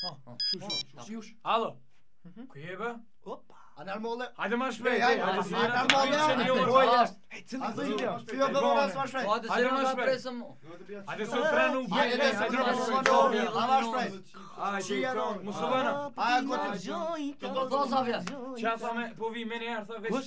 Shush, shush, shush. Alo. Ku je bë? Opa. Ana mole. Hajde më shpejt. Hajde më shpejt. Ana mole. Hajde më shpejt. Hajde më shpejt. Ti do të vras më shpejt. Hajde më shpejt. Hajde më shpejt. Hajde më shpejt. Hajde më shpejt. Hajde më shpejt. Hajde Hajde më shpejt. Musubana. A ku të gjoj? Të do të sa vjen. Çfarë më po vi më herë thonë veç.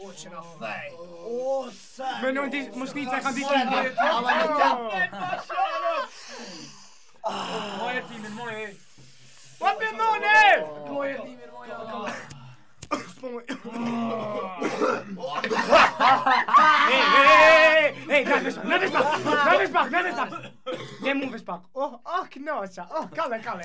Ocean of Fate. Awesome. Maar no, die moest niet zeggen die team. Oh, mooie team, mooie. Wat ben je nee? Mooie team, oh. Hey, hey, hey, dat is dat is pak, dat is pak, dat is pak. Jij moet eens pak. Oh, nou, oh, knossa. Oh, kalle, kalle.